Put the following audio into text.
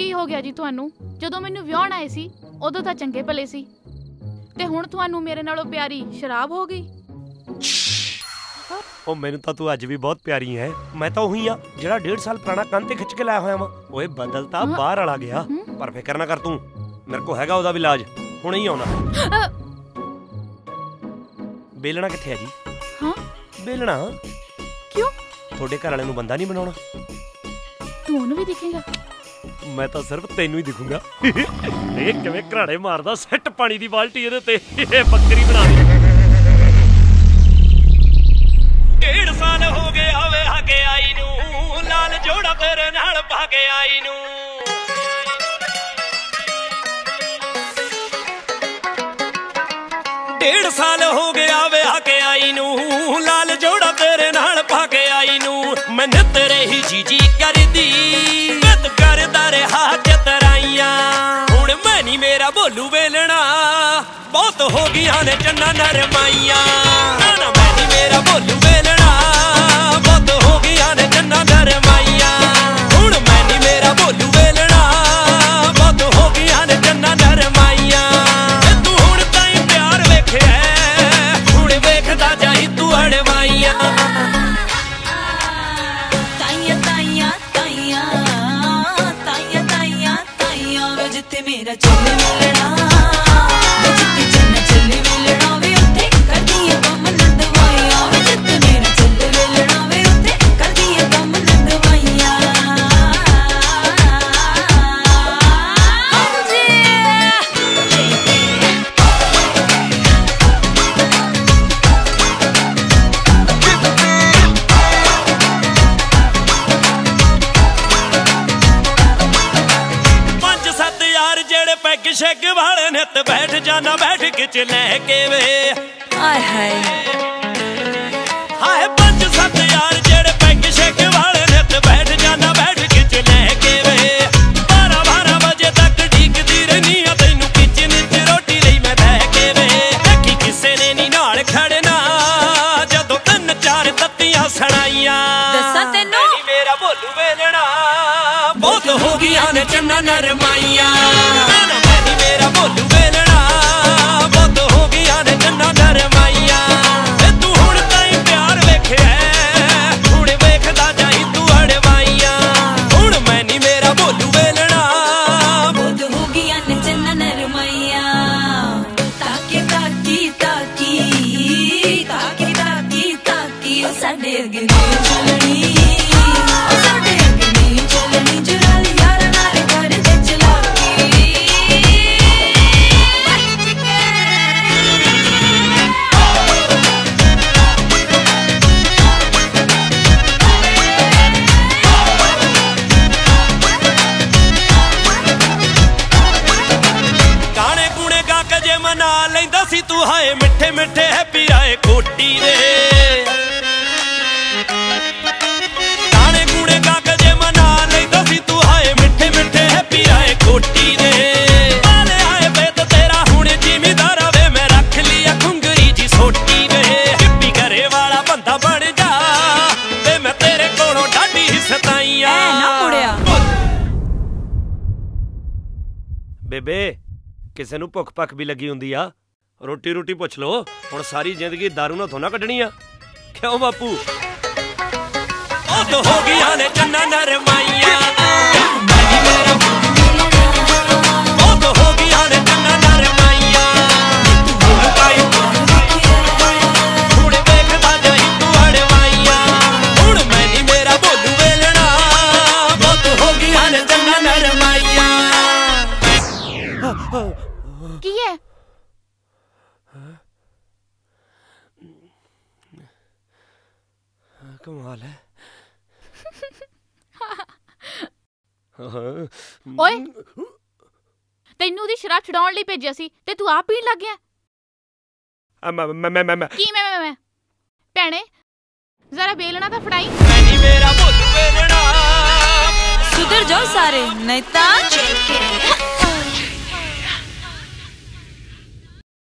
ਕੀ ਹੋ ਗਿਆ ਜੀ ਤੁਹਾਨੂੰ? ਜਦੋਂ ਮੈਨੂੰ ਵਿਆਹਣ ਆਏ ਸੀ ਉਦੋਂ ਤਾਂ ਚੰਗੇ ਭਲੇ ਸੀ। ਤੇ ਹੁਣ ਤੁਹਾਨੂੰ ਮੇਰੇ ਨਾਲੋਂ ਪਿਆਰੀ ਸ਼ਰਾਬ ਹੋ ਗਈ? ਉਹ ਮੈਨੂੰ ਤਾਂ ਤੂੰ ਅੱਜ ਵੀ ਬਹੁਤ ਪਿਆਰੀ ਹੈ ਮੈਂ ਤਾਂ ਉਹੀ ਆ ਜਿਹੜਾ 1.5 ਸਾਲ ਪੁਰਾਣਾ ਕੰਨ ਤੇ ਖਿੱਚ ਕੇ ਲਾਇਆ ਹੋਇਆ ਵਾਂ। ਓਏ ਬਦਲ ਤਾਂ ਹਾਂ। ਬਾਹਰ ਵਾਲਾ ਗਿਆ। ਪਰ ਫਿਕਰ ਨਾ ਕਰ ਤੂੰ। ਮੇਰੇ ਕੋ ਹੈਗਾ ਉਹਦਾ ਵੀ ਇਲਾਜ। ਹੁਣੇ ਹੀ ਆਉਣਾ। ਬੇਲਣਾ ਕਿੱਥੇ ਆ ਜੀ? ਹਾਂ। ਬੇਲਣਾ? ਕਿਉਂ? ਤੁਹਾਡੇ ਘਰ ਵਾਲੇ ਨੂੰ ਬੰਦਾ ਨਹੀਂ ਬਣਾਉਣਾ। ਤੂੰ ਉਹਨੂੰ ਵੀ ਦਿਖੇਗਾ। ਮੈਂ ਤਾਂ ਸਿਰਫ ਤੈਨੂੰ ਹੀ ਦਿਖੂੰਗਾ। ਇਹ ਕਿਵੇਂ ਘਰਾੜੇ ਮਾਰਦਾ, ਸੈੱਟ ਪਾਣੀ ਦੀ ਬਾਲਟੀ ਇਹਦੇ ਤੇ, ਇਹ ਬੱਕਰੀ ਬਣਾ ਦੇ। ਡੇਢ ਸਾਲ ਹੋ ਗਏ ਆਵੇ ਹਗੇ ਆਈ ਨੂੰ, ਲਾਲ ਜੋੜਾ ਤੇਰੇ ਨਾਲ ਪਾ ਆਈ ਨੂੰ। ਡੇਢ ਸਾਲ ਹੋ ਗਿਆ ਵਿਆਹ ਕੇ ਆਈ ਨੂੰ, ਲਾਲ ਜੋੜਾ ਤੇਰੇ ਨਾਲ ਪਾ ਕੇ ਆਈ ਨੂੰ। ਮੈਨੇ ਤੇਰੇ ਹੀ ਜੀ ਨਹੀਂ ਵੇਲਣਾ। ਬਹੁਤ ਹੋ ਗਈਆਂ ਨੇ ਚੰਨਾ ਨਰਮਾਈਆਂ ਨਾ ਨਾ ਮੈਂ ਨਹੀਂ ਮੇਰਾ ਭੋਲੂ ਵੇਲਣਾ। ਬਹੁਤ ਹੋ ਗਈਆਂ ਨੇ ਚੰਨਾ ਨਰਮਾਈਆਂ ਨਿੱਤ ਬੈਠ ਜਾਣਾ ਬੈਠ ਕੇ ਚ ਲੈ ਕੇ ਵੇ। ਆਏ ਹਾਏ। ਹਾਏ ਪੰਜ ਸੱਤ ਯਾਰ ਜਿਹੜੇ ਪੈਗ ਸ਼ੈਗ ਵਾਲੇ ਨਿੱਤ ਬੈਠ ਜਾਣਾ ਬੈਠ ਕੇ ਚ ਲੈ ਕੇ ਵੇ। 12 12 ਵਜੇ ਤੱਕ ਢੀਕਦੀ ਰਹਿਨੀ ਆ ਤੈਨੂੰ ਕਿਚਨ ਚ ਰੋਟੀ ਲਈ ਮੈਂ ਬਹਿ ਕੇ ਵੇ। ਦੇਖੀ ਕਿਸੇ ਨੇ ਨਹੀਂ ਨਾਲ ਖੜਨਾ ਜਦੋਂ ਤਿੰਨ ਚਾਰ ਤੱਤੀਆਂ ਸਣਾਈਆਂ ਦੱਸਾਂ ਤੈਨੂੰ? ਨਹੀਂ ਮੇਰਾ ਭੋਲੂ ਵੇਲਣਾ ਬਹੁਤ ਹੋ ਗਈਆਂ ਨੇ ਚੰਨਾ ਨਰਮਾਈਆਂ। ਭੋਲੂ ਵੇਲਣਾ। ਬਹੁਤ ਹੋ ਗਈਆਂ ਨੇ ਚੰਨਾ ਨਰਮਾਈਆਂ ਏ ਤੂੰ ਹੁਣ ਤਾਈ ਪਿਆਰ ਵੇਖਿਆ ਹੁਣ ਵੇਖਦਾ ਜਾਈ ਤੂੰ ਅੜਵਾਈਆਂ। ਹੁਣ ਮੈਂ ਨਹੀਂ ਮੇਰਾ ਭੋਲੂ ਵੇਲਣਾ। ਬੁੱਧ ਹੋ ਗਈਆਂ ਨੇ ਚੰਨਾ ਨਰਮਾਈਆਂ ਤਾਕੇ ਤਾਕੀ ਤਾਕੀ, ਤਾਕੇ ਤਾਕੀ ਤਾਕੀ ਸਾਡੇ ਅੱਗੇ ਮਨਾ ਲੈਂਦਾ ਸੀ ਤੂੰ ਹਾਏ ਮਿੱਠੇ ਮਿੱਠੇ ਹੈਪੀ ਆਏ ਕੋਟੀ ਦੇ। ਗਾਣੇ ਗੁਣੇ ਗਾ ਕੇ ਜੇ ਮਨਾ ਲੈਂਦਾ ਸੀ ਤੂੰ ਹਾਏ ਮਿੱਠੇ ਮਿੱਠੇ ਹੈਪੀ ਆਏ ਕੋਟੀ ਦੇ। ਵਾਲੇ ਆਏ ਬੇਤ ਤੇਰਾ ਹੁਣ ਜ਼ਿਮੀਦਾਰਾ ਵੇ ਮੈਂ ਰੱਖ ਲਿਆ ਖੁੰਗਰੀ ਜੀ ਸੋਟੀ ਵੇ ਘਰੇ ਵਾਲਾ ਬੰਦਾ ਬਣ ਜਾ ਤੇ ਮੈਂ ਤੇਰੇ ਕੋਲੋਂ ਡਾਢੀ ਸਤਾਈਆਂ। ਐ ਨਾ ਮੁੜਿਆ। ਬੇਬੇ ਕਿਸੇ ਨੂੰ ਭੁੱਖ ਭੱਖ ਵੀ ਲੱਗੀ ਹੁੰਦੀ ਆ। ਰੋਟੀ ਰੋਟੀ ਪੁੱਛ ਲੋ ਹੁਣ ਸਾਰੀ ਜ਼ਿੰਦਗੀ दारू ਨਾਲ ਥੋਣਾ ਕੱਢਣੀ ਆ। ਕਿਉਂ ਬਾਪੂ? ਉਹ ਤਾਂ ਹੋ ਗਈਆਂ ਨੇ ਚੰਨਾ ਨਰਮਾਈਆਂ ਕੀ ਹੈ? ਕਮਾਲ ਹੈ। ਓਏ! ਤੈਨੂੰ ਉਹਦੀ ਸ਼ਰਾਬ ਛਡਾਉਣ ਲਈ ਭੇਜਿਆ ਸੀ ਤੇ ਤੂੰ ਆਪ ਪੀਣ ਲੱਗ ਗਿਆ। ਆ ਮੈਂ ਮੈਂ ਮੈਂ ਮੈਂ ਕੀ ਮੈਂ ਮੈਂ ਮੈਂ ਭੈਣੇ ਜ਼ਰਾ ਬੇਲਣਾ ਤਾਂ ਫੜਾਈ। ਨਹੀਂ ਮੇਰਾ ਭੁੱਲ ਵੇਲਣਾ। ਸੁਧਰ ਜਾਓ ਸਾਰੇ ਨਹੀਂ ਤਾਂ ਚੇਕੇ।